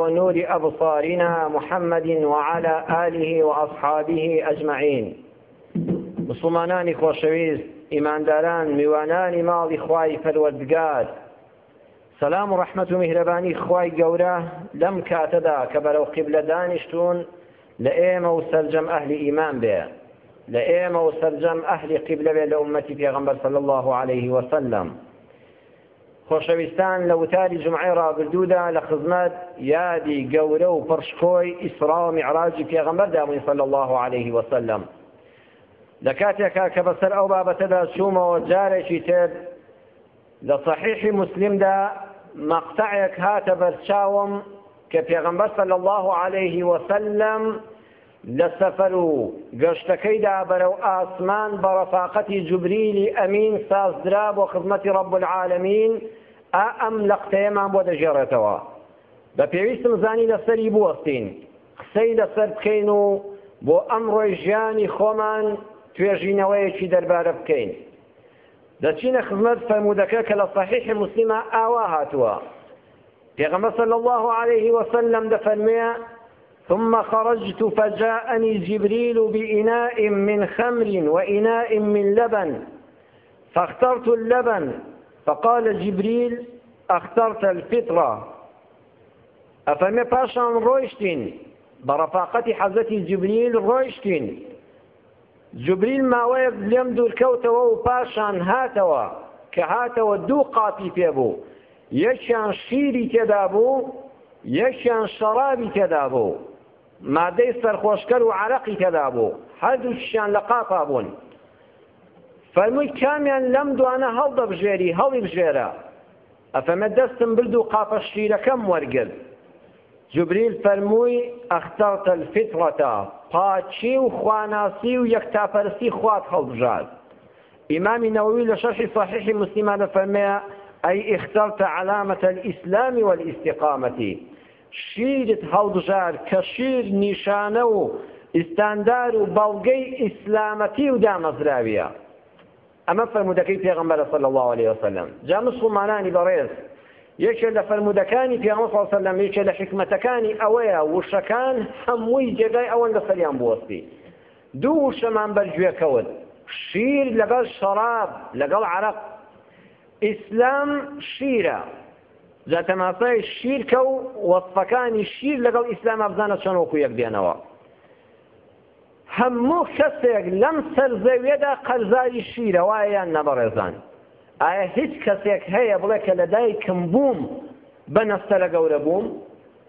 ونور أبصارنا محمد وعلى آله وأصحابه أجمعين مسلمانانی خۆشەویست ئیمانداران میوانانی ماڵی خوای پەروەردگار سلام و رحمت و میهرەبانی خوای گەورە لەم کاتەدا کە بەرەو قیبلە دانیشتون لە ئێمە و سەرجەم ئەهلی ئیمان بێ لە ئێمە و سەرجەم ئەهلی قیبلە بێ لە ئومەتی پێغەمبەر صلی الله عليه وسلم خۆشەویستان لە وتاری جومعەی ڕابردوودا لە خزمەت یادی گەورە و پڕشکۆی ئیسڕا و میعراجی پێغەمبەردا بووین صلی الله علیه وسلم لە کاتێکا کە بەسەر ئەو بابەتەدا چوومەوە جارێکی تر لە صحیحی مسلمدا مەقتەعێک هاتە بەرچاوم کە پێغەمبەر صلی الله علیه وسلم لە سەفەر و گەشتەکەیدا بەرەو ئاسمان بە ڕەفاقەتی جوبریلی ئەمین سازدرا بۆ خزمەتی ڕەب العالەمین، ئا ئەم لەقتەیەمان بۆ دەگێڕێتەوە. بە پێویستم زانی لەسەری بوەستین، قسەی لەسەر بکەین و بۆ ئەمڕۆی ژیانی خۆمان توێژینەوەیەکی دەربارە بکەین. دەچینە خزمەت فەرموودەکە کە لە سەحیح موسلیما ئاوا هاتووە، پێغەمبەر صلی اللە علیه وسلم دەفەرموێ، ثم خرجت فجاءني جبريل بإناء من خمر وإناء من لبن فاخترت اللبن فقال جبريل اخترت الفطرة أفما باشان رويشتين برفاقة حضرت جبريل رويشتين جوبریل ماوەیەک لێم دوورکەوتەوە و پاشان هاتەوە، کە هاتەوە دوو قاپی پێ بوو، یەکیان شیری تێدا بوو، یەکیان شەڕابی تێدا بوو، مادەی سەرخۆشکەر و عەرەقی تێدا بوو، هەردووکیشیان لە قاپا بوون. فەرمووی کامیان لەم دوانە هەڵدەبژێری، هەڵیبژێرە. ئەفەمە دەستم برد و قاپە شیرەکەم وەرگرت. جوبریل فەرمووی، اخترت الفطرە، پاکی و خواناسی و یەکتاپەرستی خوات هەڵبژارد. ئیمامی نەوەوی لە شەرحی صحیحی موسلیما دەفەرمێ، ئەی اخترت علامە الاسلام والاستقامە، شیرت هەڵبژارد کە شیر نیشانە و ئیستاندار و بەڵگەی ئیسلامەتی و دامەزراویە. ئەمە فەرموودەکەی پێغەمبەرە صلی اللە علیە وسلم جا مسوڵمانانی بەڕێز یەکێ لە فەرموودەکانی پێغەمبەر صلی اللە علیە وسلم یەکێ لە حیکمەتەکانی ئەوەیە وشەکان هەمووی جێگای ئەوەن لەسەریان بوەستی دوو وشەمان بەرگوێ کەوت شیر لەگەڵ شەراب لەگەڵ عەرەق ئیسلام شیرە جا تەماسای شیرکە و وەصفەکانی شیر لەگەڵ ئیسلام ئەبزانە چۆن وەکو یەک دێنەوە هەموو کەسێک لەم سەر زەویەدا قەرزاری شیرە وایە یان نا بەڕێزان؟ ئایا هیچ کەسێک هەیە بڵێ کە لە دایکم بووم بە نەستەرە گەورە بووم؟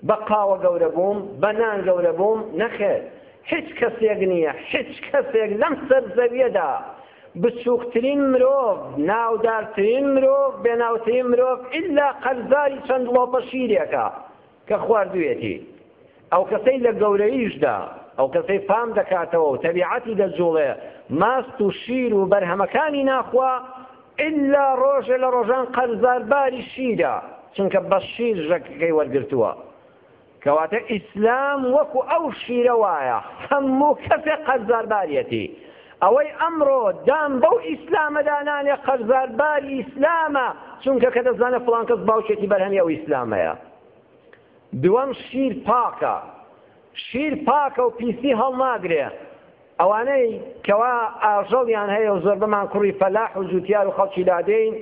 بە قاوە گەورە بووم؟ بە نان گەورە بووم؟ نەخێر هیچ کەسێک نییە هیچ کەسێک لەم سەر زەویەدا بچووکترین مرۆڤ ناودارترین مرۆڤ بێناوترین مرۆڤ ئللا قەرزاری چەند ڵۆپە شیرێکە کە خواردویەتی. ئەو کەسەی لە گەورەییشدا، ئەو کەسەی فام دەکاتەوە و تەبیعەتی دەجوڵێ ماست و شیر و بەرهەمەکانی ناخوا، ئیللا ڕۆژێ لە ڕۆژان قەرزارباری شیرە، چونکە بە شیر ژەکەکەی وەرگرتووە. کەواتە ئیسلام وەکو ئەو شیرە وایە، هەموو کەسێ قەرزارباریەتی. ئەوەی ئەمڕۆ دان بەو ئیسلامەدا نانێ قەرزار باری ئیسلامە چونکە کە دەزانێ فڵان کەس باوکێکی بەرهەمی ئەو ئیسلامەیە دووەم شیر پاکە شیر پاکە و پیسی هەڵناگرێ ئەوانەی کەوا ئاژەڵیان هەیە و زۆربەمان کوڕی فەلاح و جوتیار و خەڵکی لادەین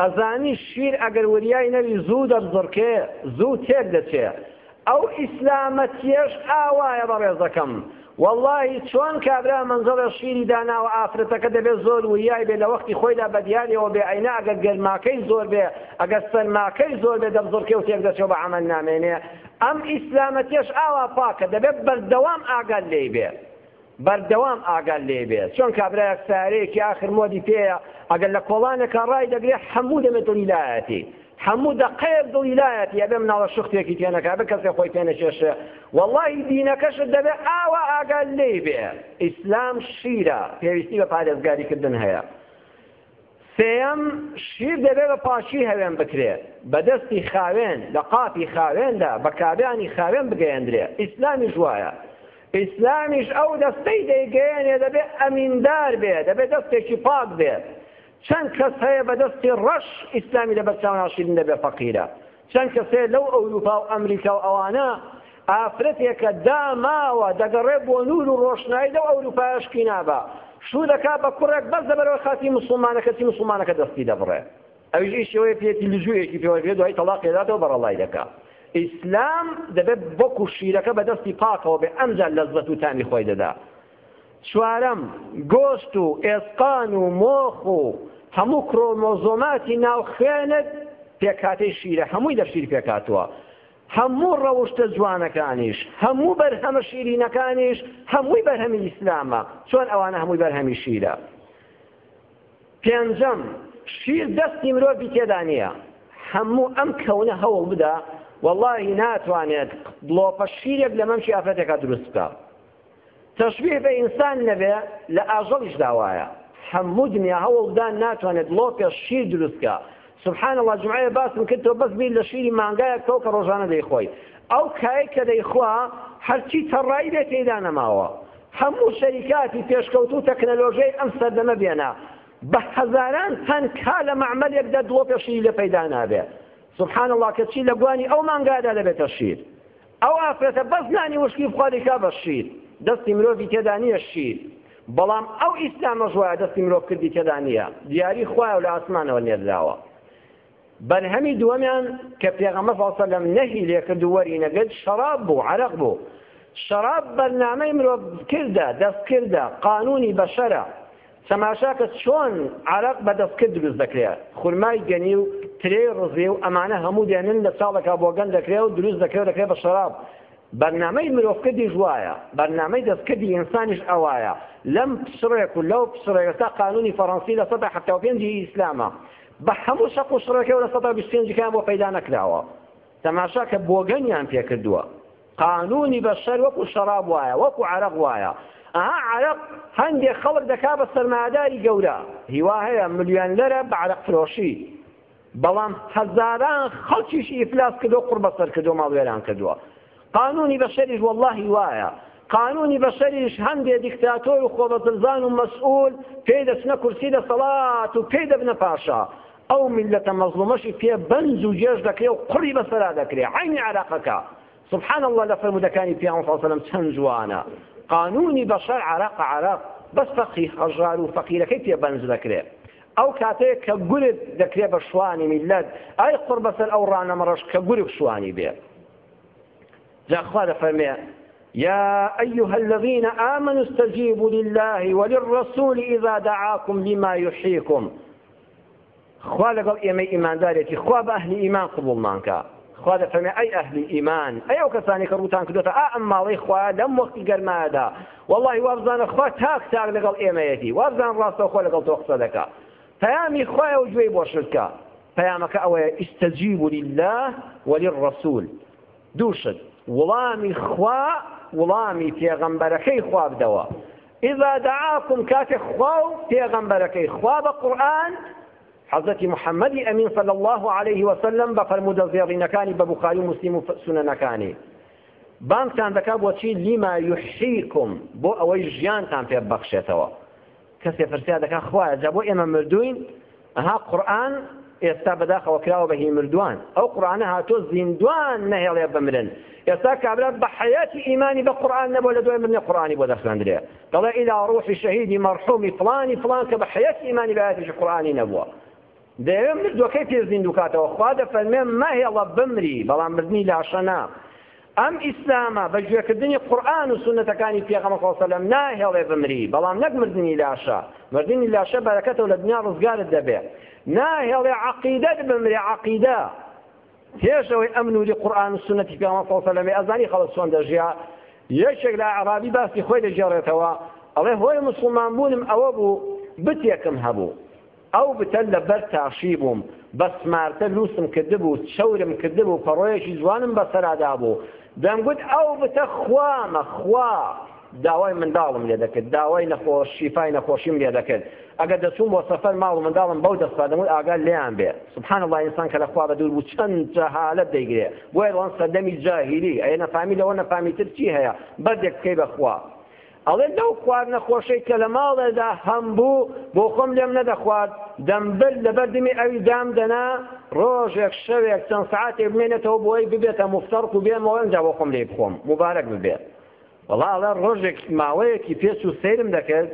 ئەزانی شیر ئەگەر وریای نەوی زوو دەبزڕکێ زوو تێک دەچێ ئەو ئیسلامەتیەش ئاوایە بەڕێزەکەم وەڵاهی چۆن کابرا مەنجەڵێ شیری داناوە ئافرەتەکە دەبێت زۆر وریای بێ لە وەختی خۆیدا بە دیارەوە بێ ئەینا ئەگەر گەرماکەی زۆر بێ ئەگەر سەرماکەی زۆر بێ دەبزڕکێ و تێک دەچێ بە عمل نامێنێ ئەم ئیسلامەتیەش ئاوا پاکە دەبێت بەردەوام ئاگات لێی بێ بەردەوام ئاگات لێ بێت چۆن کابرایەک سەیارەیەکی ئاخر مۆدی پێیە ئەگەر لە کۆڵانێکا ڕای دەگرێ حەموو دەمێ دڵی لایەتی حەموو دەقەیەک دڵی لایەتی ئەبێ مناڵە شوختێکی پێ نەکا بە کەسێ خۆی پێ نەکێشێ وەڵاهی دینەکەشت دەبێ ئاوا ئاگات لێی بێ ئیسلام شیرە پێویستی بە پارێزگاری کردن هەیە سێیەم، شیر دەبێ بە پاکی هەوێن بکرێ، بە دەستی خاوێن، لە قاپی خاوێندا، بە کابرانی خاوێن بگەیەندرێ، ئیسلامیش وایە. ئیسلامیش ئەو دەستەی دەیگەیەنێ دەبێ ئەمیندار بێ، دەبێ دەستێکی پاک بێ. چەند کەس هەیە بە دەستی ڕەش ئیسلامی لەبەر چاو ناشیرین دەبێ فەقیرە. چەند کەسێ لەو ئەوروپا و ئەمریکا و ئەوانە ئافرەتێکە داماوە دەگەڕێ بۆ نور و ڕۆشنایی لەو ئەوروپایە شکی نابا شوو دەکا بە کوڕێک بەس لەبەرەوەی خاتی مسلمانە کەچی مسلمانەکە دەستی دەبڕێ ئەویش ئیش شێوەیە پێتی لجوویەکی پێوە بێ دوای تەڵاق لێداتەوە بەڕەڵای دەکا ئیسلام دەبێت بەکو شیرەکە بەدەستی پاکەوە بێ ئەمجا لەزەت و تامی خۆی دەدا چوارەم، گۆشت و ئێسقان و مۆخ و هەموو کرۆمۆزۆماتی ناو خوێنت پێکهاتەی شیرە، هەمووی لە شیر پێکهاتووە، هەموو ڕەوشتە جوانەکانیش، هەموو بەرهەمە شیرینەکانیش، هەمووی بەرهەمی ئیسلامە، چۆن ئەوانە هەمووی بەرهەمی شیرە؟ پێنجەم، شیر دەستی مرۆڤی تێدا نییە، هەموو ئەم کەونە هەوڵ بدە وەڵاهی ناتوانێت ڵۆپە شیرێک لە مەمکی ئافرەتێکا دروست بکا. تەشبیه بە ئینسان نەبێ لە ئاژەڵیشدا وایە هەموو دنیا هەوڵبدان ناتوانێت ڵۆپێ شیر دروست کا سبحان اللە جومعەیە باسم کرد تۆ بەس بیر لە شیری مانگایەک کەو کە ڕۆژانە دەیخۆی ئەو کایەی کە دەیخوا هەرچی تەڕایی بێ تێیدا نەماوە هەموو شەریکاتی پێشکەوتوو تەکنەلۆژیای ئەم سەردەمە بێنە بە هەزاران تەن کا لە مەعمەلێکدا دڵۆپێ شیری لێ پەیدا نابێ سبحان اللە کە چی لە گوانی ئەو مانگایەدا دەبێتە شیر ئەو ئافرەتە بەس نانی وشکی بخوا دەیکا بە شیر دەستی مرۆڤی تێدا نییە شیر بەڵام ئەو ئیسلامەش وایە دەستی مرۆڤ کردی تێدا نییە دیاری خوایە و لە ئاسمانەوە نێردراوە بەرهەمی دووەمیان کە پێغەمە فاڵسەلم نەهی لێکرد و وەری نەگرت شەراب بوو عرق بوو شەراب بەرنامەی مرۆڤ کردە دەستکردە قانونی بەشەرە تەماشاکە چۆن عەرەق بە دەستکرد دروست دەکرێ، خورمای گەنی و ترێی ڕزی و ئەمانە هەموو دێنن لە چاڵێکا بۆگەن دەکرێ و دروست دەکرێ و دەکرێ بە شەراب، بەرنامەی مرۆڤکردیش وایە، بەرنامەی دەستکردی ئینسانیش ئەوایە، لەم پچڕێک و لەو پچڕێک، ئێستا قانوونی فەڕەنسی لە سەدا حەفتا و پێنج ی ئیسلامە، بە هەموو شەق و شڕێکەوە لە سەدا بیست و پێنج کەیان بۆ پەیدا نەکراوە، تەماشاکە بۆگەنیان پێکردووە. قانونی بەشەر وەکو شەڕاب وایە وەکو عەرەق وایە ئەها عەرەق هەندێک خەڵک دەکا بە سەرمایەداری گەورە هیوا هەیە ملیۆنلەرە بە عەرەق فرۆشی بەڵام هەزاران خەڵکیشی ئیفلاس کردو قڕ بەسەر کردو ماڵ وێران کردووە قانونی بەشەریش واللهی وایە قانونی بەشەریش هەندێ دیکتاتۆر و خۆبەزلزان و مەسئول پێی دەچنە کورسی دەسەڵات و پێی دەبنە پاشا ئەو میللەتە مەزڵومەشی پێ بەنج و گێژ دەکرێ و قڕی بەسەرا دەکرێ عەینی عەرەقەکە سبحان اللە لە فەرموودەکانی پیامبەر صلی اللە علیە وسلم چەند جوانە قانونی بەشەر عەرەق عەرەق بەس فەقیه هەژار و فەقیرەکەی پێ بەنج دەکرێ ئەو کاتەیە کە گورگ دەکرێ بە شوانی میللەت ئای قڕ بەسەر ئەو ڕانەمەڕەش کە گورگ شوانی بێ جاخوا دەفەرمێ يا أيها الذين آمنوا استجيبوا لله وللرسول إذا دعاكم لما يحييكم خوا لەگەڵ ئێمەی ئیماندارێتی خوا بە ئەهلی ئیمان قبوڵمان کا خوا دەفەرمێ ئەی ئەهلی ئیمان ئەی ئەو کەسانی کە ڕووتان کردوتە ئا ئەم ماڵەی خوا لەم وەختی گەرمایەدا وەڵڵاهی وابزانە خوا تاک تاک لەگەڵ ئێمەیەتی وابزان ڕاستەوخۆ لەگەڵ تۆ قسە دەکا پەیامی خوایە و گوێی بۆ شتکە پەیامەکە ئەوەیە ئیستەجیب لله وللرسول دوو شت وڵامی خوا وڵامی پێغەمبەرەکەی خوا بدەوە اذا دعاکم کاتێک خوا و پێغەمبەرەکەی خوا بە قورئان، حەزرەتی محمدی امین صلی اللە علیە وسلم، بە فەرموودە زێڕینەکانی بە بوخاری و موسلیم و سوننەکانی، بانگتان دەکات بۆ چی؟ لما یحییکم، بۆ ئەوەی ژیانتان پێ ببەخشێتەوە. کەسێ پرسیار دەکات خوایە جا بۆ ئێمە مردووین؟ ئەها قورئان ئێستا بەداخەوە کراوە بە هی مردوان ئەو قورئانە هاتوە زیندوان نەهێڵێ بمرن ئێستا کابرا بە حەیاتی ئیمانی بە قورئان نەبوە لە دوای مردنی قورئانی بۆ دەخوێندرێ دەڵێ ئیلا ڕوحی شەهیدی مەرحومی فڵانی فڵان کە بە حەیاتی ئیمانی بە ئایەتێکی قورئانی نەبوە دەیەوێ مردوەکەی پێ زیندوو کاتەوە خوا دەفەرمێ مەهێڵە بمری بەڵام مردنی لاشە نا ئەم ئیسلامە بە گوێکردنی قورئان و سوننەتەکانی پێغەمبەر صلی اللە علیە و سلم ناهێڵێ بمری بەڵام نەک مردنی لاشە مردنی لاشە بەرەکەتە و لە دنیا ڕزگارت دەبێ ناهێڵێ عەقیدەت بمرێ عەقیدە پێش ئەوەی ئەم نوری قورئان و سنەتی پێغەمبەر صلی الله علیه و ئەزانی خەڵک چۆن دەژیا یەکێک لە عربی باسی خۆی دەگێڕێتەوە ئەڵێ هۆی مسلمان بوونم ئەوە بوو بتێکم هەبوو ئەو بتە لە بەر تاشی بووم، بە سمارتە لووسم کردبوو، چەورم کردبوو، پەڕۆیەکی جوانم بە سەرا دابوو. دەمگوت ئەو بتە خوامە، خوا! داوای منداڵم لێ دەکرد، داوای نەخۆش، شیفای نەخۆشیم لێ دەکرد. ئەگەر دەچووم بۆ سەفەر، ماڵ و منداڵم بەو دەستا، دەمگوت ئاگات لێیان بێ. سبحان اللە ئینسان کە لە خوا بە دوور بوو، چەند جەهالەت دەیگرێ. بۆیە دەڵێن سەردەمی جاهیلی، ئەیە نەفامی لەوە نەفامیتر چی هەیە، بەردێک بکەی بە خوا. ئەڵێ لەو خواردنە خۆشەی کە لە ماڵێدا هەمبوو بۆ خۆم لێم نەدەخوارد، دەمبرد لەبەر دمی ئەوی دامدەنا ڕۆژێک شەوێک چەند سەعاتێک بمێنێتەوە بۆی ببێتە موفتەڕک و بێمەوە ئینجا بۆ خۆم لێی بخۆم موبارەک ببێ. وەڵا ئەڵێ ڕۆژێک ماوەیەکی پێ چوو سەیرم دەکرد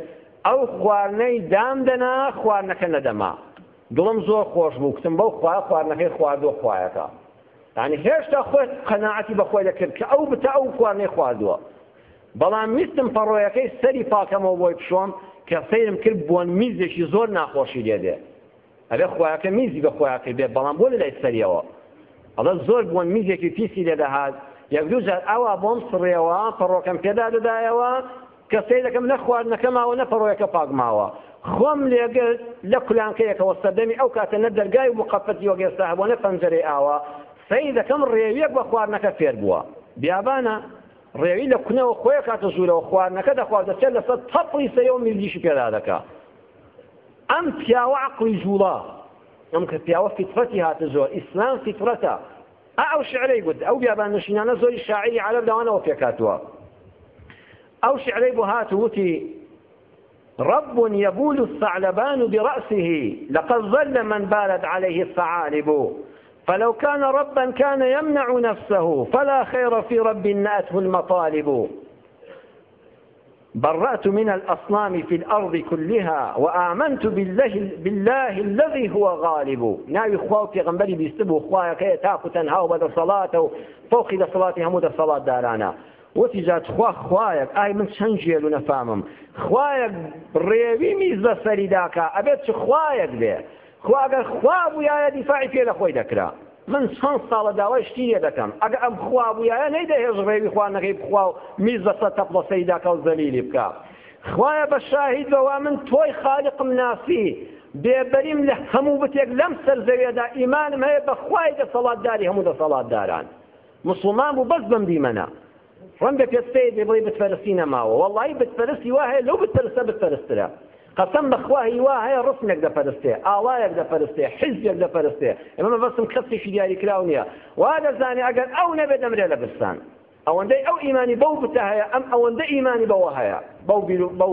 ئەو خواردنەی دامدەنا خواردنەکە نەدەما. دڵم زۆر خۆش بوو کوتم بەو خوایە خواردنەکەی خواردووە خوایەکە. یانی هێشتا خۆی قەناعەتی بە خۆی دەکرد کە ئەو بتە ئەو خواردنەی خواردووە. بەڵام ویستم پەڕۆیەکەی سەری پاکەمەوە بۆی بشۆم کە سەیرم کرد بۆن میزێکی زۆر ناخۆشی لێ دێ ئەبێ خۆیاکە میزی بە خۆیا کرد بێت بەڵام بۆ لە لای سەریەوە ئەڵە زۆر بۆن میزێکی پیسی لێ دەهات یەک دوو جار ئاوا بۆم سڕێەوە پەڕۆکەم پێدا دەدایەوە کە سەی دەکەم نە خواردنەکە ماوە نە پەڕۆیەکە پاک ماوە خۆم لێگرت لە کولانکەیەکەوە سەردەمی ئەو کاتە نە دەرگای و مقەفەتی وەگەستا هەبووە نە پەنجەرەی ئاوا سەی دەکەم ڕێویەک بە خواردنەکە فێر بووە بیابانە ڕێوی لە کونەوە خۆی ئەکاتە ژوورەوە خواردنەکە دەخوات دەچێت لەسەر تەپڵی سەیەوە میزگیشی پێدا دەکا ئەم پیاوە عەقڵی جوڵا ئەم کە پیاوە فیتڕەتی هاتە زۆر ئیسلام فیتڕەتە ئەو شعرەی گوت ئەو بیابان نشینانە زۆری شاعری عەرەب لەوانەوە پێکاتوە ئەو شعرەی بۆ هات وتی رب يبول الثعلبان برأسه لقد ظل من بالت عليه الثعالب فلو كان ربا كان يمنع نفسه فلا خير في رب نأته المطالب برأت من الأصنام في الأرض كلها وآمنت بالله, بالله الذي هو غالب ناوي خواه في غنبري بيستبو خواه كي تاكو تنهاو بدا صلاة فوق دا صلاة همو دا صلاة دارانا وتی جا تخوا خوایەک ئای من چەند گێل و نەفامم خوایەک ڕێوی میز بە سەری داکا ئەبێت چ خوایەک بێ خۆ ئەگەر خوا بوویایە دیفاعی پێ لە خۆی دەکرا من چەند ساڵە داوای شتی لێ دەکەم ئەگە ئەم خوا بوویایە نەیدەهێش ڕێوی خوانەکەی بخوا و میز بەسەر تەپڵە سەری داکا و زەلیلی بکە خوایە بە شاهید بەوا من تۆی خالقم ناسی بێبەریم لە هەموو بتێک لەم سەر زەوێدا ئیمانم هەیە بەخوای دەسەڵاتداری هەموو دەسەڵاتداران موسڵمان بوو بەس بەم دیمەنە. ڕەنگە پێت سەیر بێ بڵێی بتپەرستی نەماوە وەڵایی بتپەرستی وا هەیە لەو بتپەرستە بتپەرستترە قەسەم بەخوا هی وا هەیە ڕسمێک دەپەرستێ ئاڵایەک دەپەرستێ حیزبێک دەپەرستێ ئێمە مەبەستم کەسێکی دیاریکراو نییە وا دەزانێ ئەگەر ئەو نەبێ دەمرێ لە برسان ئەوەندەی ئەو ئیمانی بەو بتە هەیە ئەم ئەوەندە ئیمانی بەوە هەیە بەو بیر بەو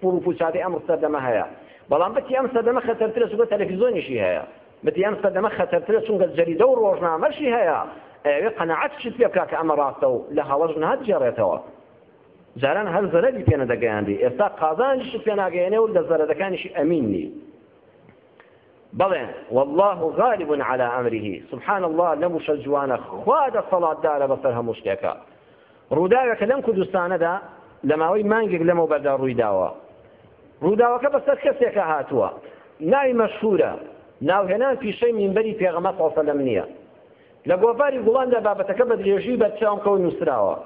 پوڕ و پوچادەی ئەم سەردەمە هەیە بەڵام بەچی ئەم سەردەمە خەتەرترە چونکە تەلەفیزۆنیشی هەیە مدیان سەدەمە خەتەرترە چونکە جەریدە و ڕۆژنامەشی هەیە ئەیەوێ قەناعەتیشت پێ بکا کە ئەمە ڕاستە و لە هەڵەش ناتگەڕێتەوە جاران هەر زەرەری پێ نەدەگەیاندی ئێستا قازانجیشت پێ ناگەیەنێ و لە زەرەدەکانیشی ئەمین نی بەڵێ والله غالب على امره سبحان الله لەم وشە جوانە خوا دەسەڵاتدارە بەسەر هەموو شتێکە ڕووداوێک کە لەم کوردستانەدا لە ماوەی مانگێک لەمەوبەردا ڕووی داوە. ڕووداوەکە بەسەر کەسێکا هاتووە، ناوی مەشهوورە، ناوهێنان پیشەی مینبەری پێغەمبەر صلی اللە علیه و سلم نییە. لە گۆڤاری گوڵاندا بابەتەکە بە درێژی و بەرچاوکەوە نووسراوە.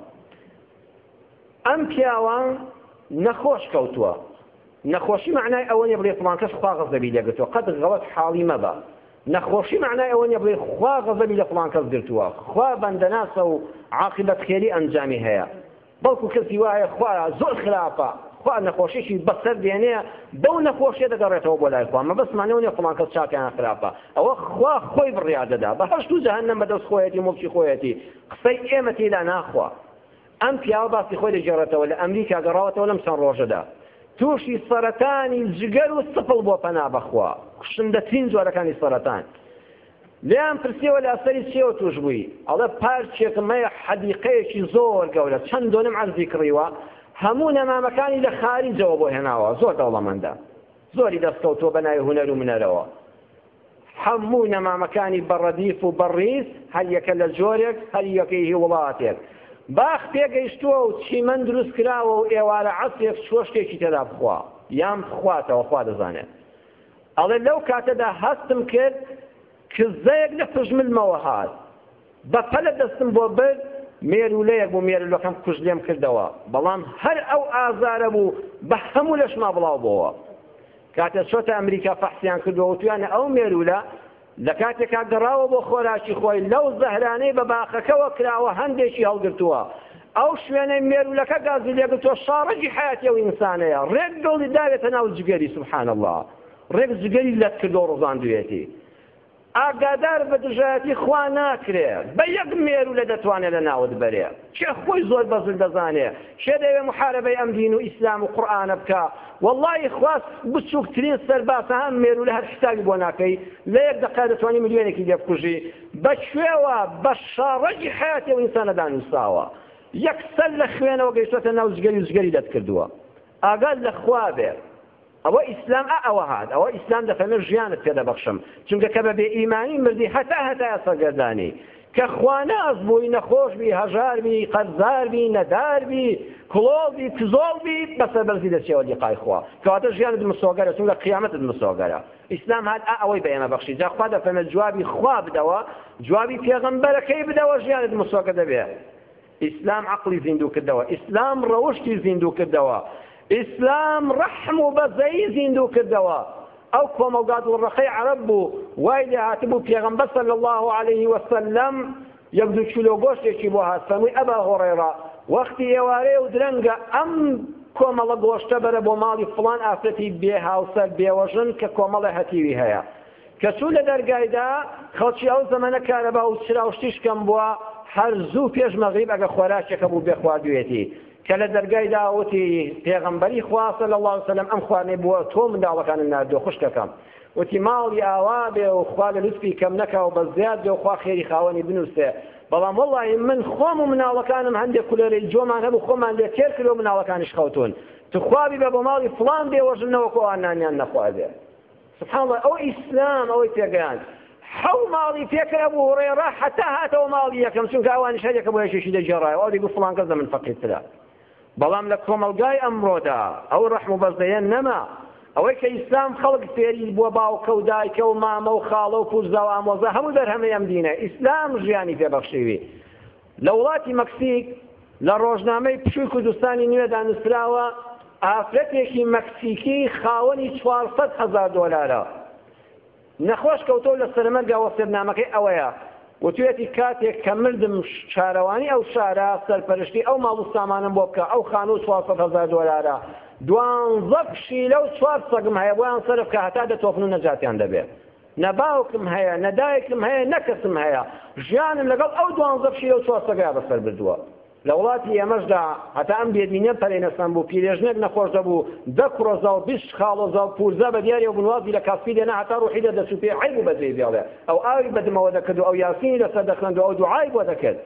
ئەم پیاوە نەخۆش کەوتووە. نەخۆشی مەعنای ئەوە نییە بڵێی فڵان کەس خوا غەزەبی لێ گرتووە، قەت غەڵەت حاڵی مەبە. نەخۆشی مەعنای ئەوە نیە بڵێی خوا غەزەبی لە فڵان کەس گرتووە، خوا بەندەناسە و عاقبەت خێری ئەنجامی هەیە، بەڵکو کەسی وا هەیە خوا زۆر خراپە، خوا نەخۆشیی بەسەر دێنێ، بەو نەخۆشیە دەگەڕێتەوە بۆ لای خوا، مەبەستمان لەوە نیە فڵان کەس چاکە یان خراپە، ئەوە خوا خۆی بڕیار دەدا، بەهەشت و جەهەنەم بەدەست خۆیەتی، موڵکی خۆیەتی، قسەی ئێمە تێیدا ناخوا. ئەم پیاوە باسی خۆی دەگێڕێتەوە، لە ئەمریکا گەڕاوەتەوە لەم چەند ڕۆژەدا تووشی سەرەتانی جگەر و سپڵ بووە پەنا بەخوا، کوشندەترین جۆرەکانی سەرەتان. لێیان پرسیەوە لە ئەسەری چیەوە تووش بووی؟ ئەڵێ پارکێکم هەیە حەدیقەیەکی زۆر گەورە چەند دۆنم عەرزی کڕیوە، هەموو نەمامەکانی لە خاریجەوە بۆ هێناوە، زۆر دەوڵەمەندە، زۆری دەستکەوتووە بە ناوی هونەر و منەرەوە. هەموو نەمامەکانی بە ڕەدیف و بە ڕیز، هەر یەکە لە جۆرێک، هەر یەکەی هی وڵاتێک. باخ پێگەیشتووە و چیمەن دروست کراوە و ئێوارە عەسرێک چووە شتێکی تێدا بخوا، یان بخواتەوە، خوا دەزانێت. ئەڵێ لەو کاتەدا هەستم کرد کزەیەک لە پژملمەوە هات. بە پەلە دەستم بۆ برد، مێروولەیەک بوو مێروولەکەم کوژ لێم کردەوە، بەڵام هەر ئەو ئازارە بوو بە هەموو لەشما بڵاو بۆوە. کاتێ چۆتە ئەمریکا فەحسیان کردووە وتویانە ئەو مێروولە لە کاتێکا گەڕاوە بۆ خۆراکی خۆی لەو زەهرانەی بە باخەکەوە کراوە هەندێکی هەڵگرتووە. ئەو شوێنەی مێروولەکە گازی لێگرتووە شاڕەگی حەیاتی ئەو ئینسانەیە، ڕێک دڵی داوێتە ناو جگەری سبحان اللە، ڕێک جگەری لەت کردووە و ڕزاندوویەتی. ئاگادار بە دژایەتی خوا ناکرێ بە یەک مێرو لە دەتوانێ لە ناوت بەرێ کێ خۆی زۆر بەزل دەزانێ کێ دەیەوێ محارەبەی ئەم دین و ئیسلام و قورئانە بکا وەڵاهی خوا بچوکترین سەرباسە ئەم مێرو لە هەر حیسابی بۆ ناکەی لە یەک دەقە دەتوانی ملیۆنێکی لێ بکوژی بە کوێوە بە شاڕەگی حەیاتی ئەو ئینسانە دانوساوە یەکسەر لە خوێنەوە گەیشتۆتە ناو جگەری و جگەری لەت کردووە ئاگات لە خوا بێ ئەوە ئیسلام ئە ئەوە هات ئەوە ئیسلام دەفەرمێ ژیانت پێ دەبەخشم چونکە کە بە بێ ئیمانی مردی هەتا هەتایە سەرگەردانی کە خواناس بووی نەخۆش بی هەژار بی قەرزار بی نەدار بی کڵۆڵ بی کزۆڵ بی بە سەربەرزی دەچێەوە لیقای خوا کەواتە ژیانت مسۆگەرە چونکە قیامەتت مسۆگەرە ئیسلام هات ئا ئەوەی بە ئێمە بەخشی جا خوا دەفەرمێت جوابی خوا بدەوە جوابی پێغەمبەرەکەی بدەوە ژیانت مسۆگە دەبێ ئیسلام عەقڵی زیندوو کردەوە، ئیسلام ڕەوشتی زیندوو کردەوە، ئیسلام ڕەحم و بەزەیی زیندوو کردەوە، ئەو کۆمەڵگا دووڕەقەی عەرەب بوو وای لێ هاتبوو پێغەمبەر صلی اللە علیە و سلم یەک دوو کیلۆ گۆشتێکی بۆ هات فەرمووی ئەبا هوڕەیڕە وەختی ئێوارەیە و درەنگە ئەم کۆمەڵە گۆشتە بەرە بۆ ماڵی فڵان ئافرەتی بێ هاوسەر بێوەژن کە کۆمەڵێ هەتیوی هەیە. کە چوو لە دەرگایدا خەڵکی ئەو زەمەنە کارەبا و چرا و شتیش کەم بووە هەر زوو پێش مەغریب ئەگە خۆراکێک هەبوو بێ خواردوویەتی کە لە دەرگایدا وتی پێغەمبەری خوا صلی الله علیه وسلم ئەم خوانەی بووە تۆ منداڵەکانم ناردووە خوشکەکەم وتی ماڵی ئاوا بێ و خوا لە لوتفی کەم نەکا و بە زیاد بێ و خوا خێری خاوەنی بنووسێ بەڵام وەڵی من خۆم و مناڵەکانم هەندێک کولەرەی جۆمان هەبوو خۆمان لێ تێر کرد و مناڵەکانیش خەوتون تخوابی بە بۆ ماڵی فڵان بێوەژن نەوەکۆوان نانیان نەخوازێ سبحان اللە ئەو ئیسلام ئەوەی پێگەیاند حەو ماڵی پێکرد ئەبو هورێرە حەتا هاتەوە ماڵی یەکەم چونکە ئەوانیش هەر یەکە بۆ یەکێکی دەگێڕایەوە ئەو دەیگوت فڵان کەس لە من فەقیرترە بەڵام لە کۆمەڵگای ئەمڕۆدا ئەو ڕەحم و بەزەیە نەما ئەوەی کە ئیسلام خەڵک فێری بووە باوکە و دایکە و مامە و خاڵە و پوزدا و ئامۆزا هەموو دەرهەمەی ئەم دینە ئیسلام ژیانی پێبەخشیوی لە وڵاتی مەکسیک لە ڕۆژنامەی پشووی کوردستانی نوێدا نووسراوە، ئافرەتێکی مەکسیکی خاوەنی چوار سەد هەزار دۆلارە نەخۆش کەوتووە لە سەرمەرگە، وەسێتنامەکەی ئەوەیە، وتویەتی کاتێک کە مردم شارەوانی ئەو شارە سەرپەرشتی ئەو ماڵ و سامانەم بۆ بکە، ئەو خانوو چوار سەد هەزار دۆلارە، دوانزە پشیلە و چوار سەگم هەیە بۆیان سەرف کە هەتا دەتۆپن و نەجاتیان دەبێت. نە باوکم هەیە، نە دایکم هەیە، نە کەسم هەیە. ژیانم لەگەڵ ئەو دوانزە پشیلە و چوار سەگەیا بەسەر بردووە. لە وڵاتی ئێمەشدا هەتا ئەم بێدینیەم پەرەی نەستان بوو، پیرێژنێک نەخۆش دەبوو، دە کوڕەزا و بیست شخاڵۆزا و پوورزا بە دیاری و بنوازی لە کاسپی دێنا هەتا ڕووحی دەردەچوو پێی عەیب بوو بە جێی بێڵێ. ئەو ئاوی بە دمەوە دەکرد و ئەو یاسینی لەسەر دەخوێند و ئەو دوعای بۆ دەکرد.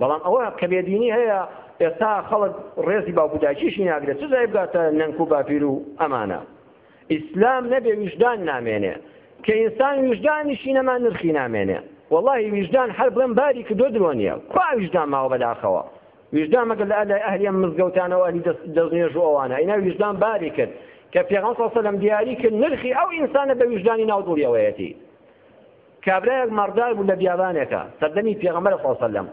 بەڵام ئەوە کە بێدینی هەیە، ئێستا خەڵک ڕێزی باوک و دایکیشی ناگرێت، چ جای بگاتە نەنک و باپیر و ئەمانە. ئیسلام نەبێ ویژدان نامێنێ کە ئینسان ویژدانیشی نەما نرخی نامێنێ واللهی ویژدان هەر بڵێم باری کردو درۆ نییە کوا ویژدان ماوە بەداخەوە ویژدان مەگەر لە لای ئەهلی ئەم مزگەوتانەوە ئەهلی دەستنوێژ و ئەوانە ئینا ویژدان باری کرد کە پێغەمبەر صلی الله علیه و سلم دیاری کرد نرخی ئەو ئینسانە بە ویژدانی ناو دڵیەوەیەتی کابرایەک مەڕدار بوو لە بیابانێکا سەردەمی پێغەمبەرە سەڵ سەلەم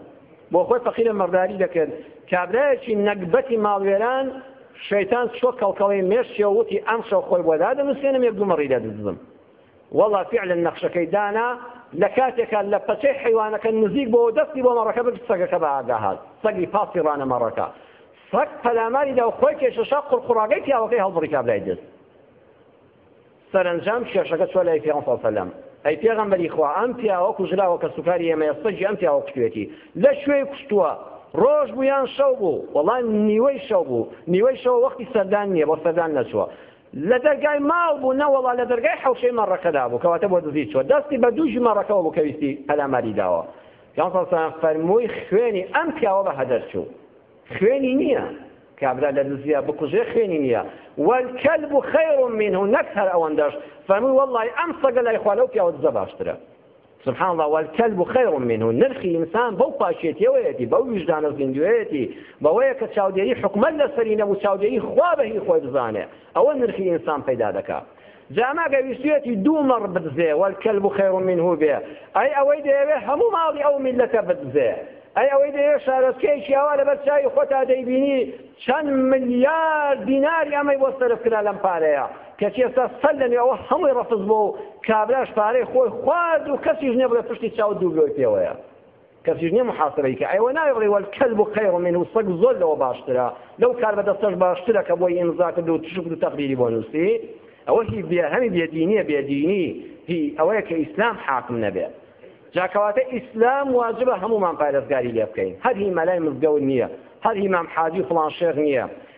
بۆ خۆی فەقیرە مەڕداری دەکرد کابرایەکی نەگبەتی ماڵوێران شەیتان چۆ کەڵکەڵەی مێشتیەوە وتی ئەم شەو خۆی بۆ دادەنووسێنم یەک دومەڕی دەدزم وەڵا فعلا نەخشەکەی دانا لە کاتێکا لە پەچەی حیوانەکە نزیک بۆ دەستی بۆ مەڕەکە بگرت سەگەکە بە ئاگا هات سەگی پاسی ڕانە مەڕەکە سەگ پەلاماری دا و خۆی کێشەشا قڕقڕاگەی پیاوەکەی هەڵبڕی کابرای دەست سەرەنجام کێشەکە چوە لای پێغەمبەر صلی اللە علیە و سلم، ئەی پێغەمبەری خوا ئەم پیاوە کوژراوە کەسوکاری ئێمەیە سەگی ئەم پیاوە کوشتویەتی لە کوێی کوشتوە؟ ڕۆژ بوو یان شەو بوو؟ وەڵا نیوەی شەو بوو، نیوەی شەوە وەختی سەردان نیە بۆ سەردان نەچوە، لە دەرگای ماڵ بوو، نەوەڵا لە دەرگای حەوشەی مەڕەکەدا بوو، کەواتە بۆ دزی چوە، دەستی بە دووجی مەڕەکەوە بوو کە ویستی پەلاماری داوە، پێغەمبەر صلی اللە علیە و سلم فەرمووی خوێنی ئەم پیاوە بە هەدەر چوو. خوێنی نییە کابرا لە دزیا بکوژێ خوێنی نییە والکلب خیر منه نەک هەر ئەوەندەش فەرمووی وەڵڵاهی ئەم سەگە لای خوا لەو پیاوە دزە باشترە سبحان الله والكلب خير منه نرخی ئینسان بەو پاکێتیەوەیەتی بەو ویژدانە زیندوێتی بەوەیە کە چاودێری حکومت لەسەری نەبوو چاودێری خوا بەهی خۆی بزانێ ئەوە نرخی ئینسان پەیدا دەکات جا ئەمە گەر ویستویەتی دوو مەڕ بدزێ والکلب خیر منه بێ ئەی ئەوەی دەیەوێ هەموو ماڵی ئەو میللەتە بدزێ ئەی ئەوەی دەیەوێ شارۆچکەیەکی ئاوا لەبەر چاوی خۆتا دەیبینی چەند ملیار دیناری ئەمەی بۆ سەرف کرا لەم پارەیە کەچی ئێستا سەر لە نوێ ئەوە هەمووی ڕەفز بوو و کابراش پارەی خۆی خوارد و کەسیش نێ بڵێ پشتی چاو دوو بلۆی پێوەیە کەسیش نیە محاسبەی کە ئەوە ناوی بڵێی والکلب خیر منه سەگ زۆر لەوە باشترە لەو کاربەدەستەش باشترە کە بۆی ئیمزا کرد و شکر و تەقدیری بۆ نووسی ئەوە هی بێهەمی بێدینیە بێدینی هی ئەوەیە کە ئیسلام حاکم نەبێ جا کەواتە ئیسلام واجبە هەمومان پارێزگاری لێ بکەین هەر هی مەلای مزگەوت نیە هەر هی مام حاجی فڵان شێخ نیە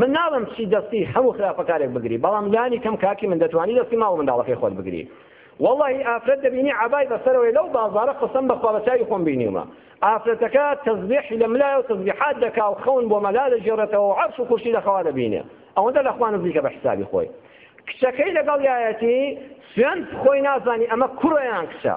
من ناڵێم چی دەستی هەموو خراپەکارێک بگری بەڵام لانی کەم کاکی من دەتوانی دەستی ماڵ و منداڵەکەی خۆت بگری واللهی ئافرەت دەبینی عەبای بەسەرەوەی لەو بازارە قسم بەخوا بە چاوی خۆم بینیومە ئافرەتەکە تەزبیحی لە ملایە و تەزبیحات دەکا و خەون بۆ مەلا دەگێڕێتەوە و عەرش و کورسی لە خەوا دەبینێ ئەوەندە لە خوا نزیکە بە حسابی خۆی کچەکەی لەگەڵ یایەتی سوێند خۆی نازانی ئەمە کوڕەیان کچە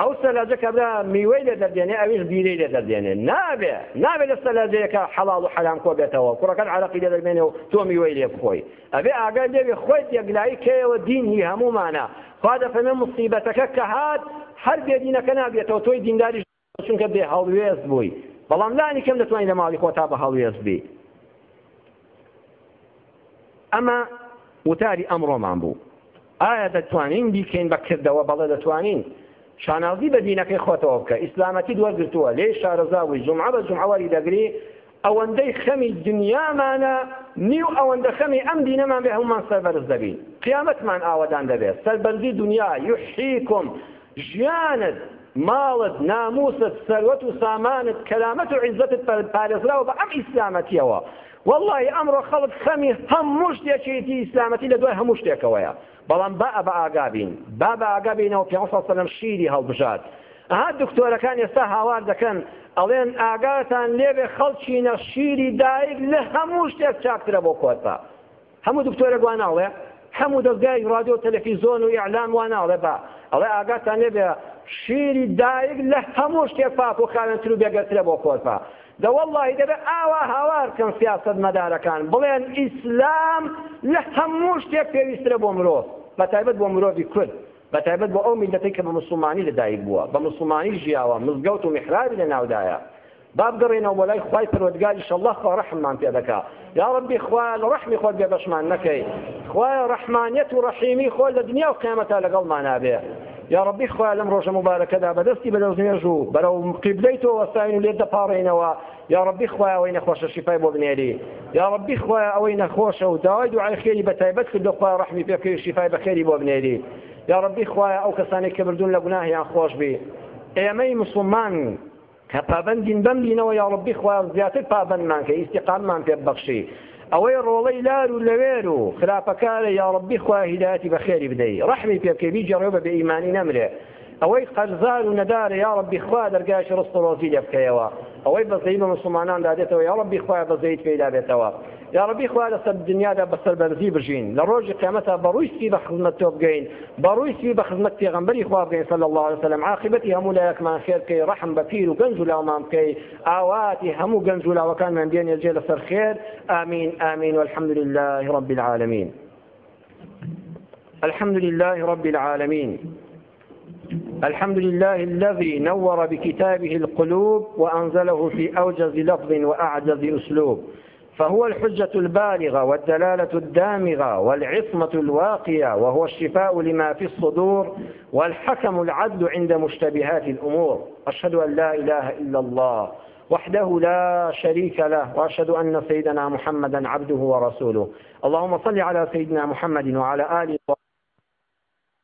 ئەو سەلاجە کابرا میوەی لێ دەردێنێ ئەویش بیرەی لێ دەردێنێ نابێ نابێ لە سەلاجەیەکە حەڵاڵ و حەرام کۆ بێتەوە کوڕەکەت عەرەقی لێ دەرمێنێ و تۆ میوەی لێ بخۆی ئەبێ ئاگای لێ بێ خۆت یەکلایی کەیەوە دین هی هەموومانە خوا دەفەرمێ موسیبەتەکە کە هات هەر بێدینەکە نابێتەوە تۆی دینداری چونکە بێ هەڵوێست بووی بەڵام لانی کەم دەتوانین لە ماڵی خۆتا بە هەڵوێست بی ئەمە وتاری ئەمڕۆمان بوو ئایا دەتوانین بیکەین بە کردەوە بەڵێ دەتوانین شانازی بە دینەکەی خۆتەوە بکە ئیسلامەتی دوەرگرتووە لێ شارەزاوی جمعە بە جمعەواری دەگری ئەوەندەی خەمی دنیامانە نیو ئەوەندە خەمی ئەم دینەمان بێ هەمومان سەربەرز دەبین قیامەتمان ئاوەدان دەبێت سەربەرزی دنیا یحییکم ژیانت، ماڵت، نامووست، سەروەت و سامانت، کەرامەت و عیزەتت پارێزراوە بە ئەم ئیسلامەتیەوە. وەڵاهی ئەمڕۆ خەڵک خەمی هەموو شتێکی دی ئیسلامەتی لە دوای هەموو شتێکەوەیە. بەڵام بائە بە ئاگا بین. با بە ئاگا بینەوە پێغەمبەر صلی سلام شیری هەڵبژارد. ئەها دکتۆرەکان ئێستا هاوار دەکەن ئەڵێن ئاگاتان لێبێ خەڵکینە شیری دایک لە هەموو شتێک چاکترە بۆ کۆرپە. هەموو دکتۆرێک وا ناڵێ هەموو دەزگای ڕادیۆ تەلەفیزۆن و ئیعلام وا ناڵێ با ئەڵێ ئاگاتان لێبێ شیری دایک لە هەموو شتێک پاک و خاوێنتر و بێگەرترە بۆ خۆرپا دە وەڵڵاهی دەبێ ئاوا هاوار بکەن سیاسەت مەدارەکان بڵێن ئیسلام لە هەموو شتێک پێویسترە بۆ مرۆڤ بە تایبەت بۆ مرۆڤی کورد بە تایبەت بۆ ئەو میلەتەی کە بە مسلمانی لەدایک بووە بە مسلمانی ژیاوە مزگەوت و میحرابی لەناودایە با بگەڕێینەوە بۆ لای خوای پەروەردگار ئیشەڵڵا خوا ڕەحممان پێ دەکا یاڕەبی خوایە لە ڕەحمی خۆت بێبەشمان نەکەی خوایە ڕەحمانیەت و ڕەحیمی خۆ لە دنیا و قیامەتا لەگەڵمانا بێ یا ڕبی خۆیا لەم ڕۆژە مبارەکەدا بەدەستی بەدەست نوێژ و بەرەو قیبلەی تۆ وەستاین و لێت دەپاڕێنەوە یا ڕبی خۆیا ئەوەی نەخۆشە شیفای بۆ بنێری یا ڕبی خۆیا ئەوەی نەخۆشە و داوای دوعای خێری بە تایبەت کردو خۆیا ڕحمی پێکەی و شیفای بەخێری بۆ بنێری یا ڕبی خۆیا ئەو کەسانی کە بردون لە گوناهیان خۆش بی ئێمەی مسلمان کە پابەندین بەم دینەوە یاڕەبی خوایە زیاتر پابەندمان کە ئیستیقاممان پێ ببەخشی ئەوەی ڕۆڵەی لار و لەوێر و خراپەکارە یاڕەبی خوای هیدایەتی بەخێری بدەی ڕەحمی پێ بکەی بیگەڕێ بە بێ ئیمانی نەمرێ ئەوەی قەرزار و نەدارە یا ڕبی خوا دەرگایشی ڕست ڕۆزی لێ بکەیەوە ئەوەی بەزەی بە مسلمانان دادێتەوە یا ڕبی خخوای بەزەیت پێدا بێتەوە یاڕەبی خوا لەسەر دنیادا بەسەر بەرزی بژین لە ڕۆژی قیامەتا بەڕووی سپی بە خزمەت تۆ بگەین بەڕووی سپی بە خزمەت پێغەمبەری خوا بگەین صلی الله علیه وسلم عاقبەتی هەموو لایەکمان خێر بکەی ڕەحم بە پیر و گەنج و لاومان بکەی ئاواتی هەموو گەنج و لاوەکانمان بێنێ جێ لەسەر خێر آمین آمین والحمد لله رب العالمین الحمد لله رب العالمين الحمد لله الذي نور بكتابه القلوب وأنزله في أوجز لفظ وأعجز أسلوب فهو الحجة البالغة والدلالة الدامغة والعصمة الواقية وهو الشفاء لما في الصدور والحكم العدل عند مشتبهات الأمور أشهد أن لا إله إلا الله وحده لا شريك له وأشهد أن سيدنا محمدا عبده ورسوله اللهم صل على سيدنا محمد وعلى آله